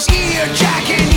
was ear jacking.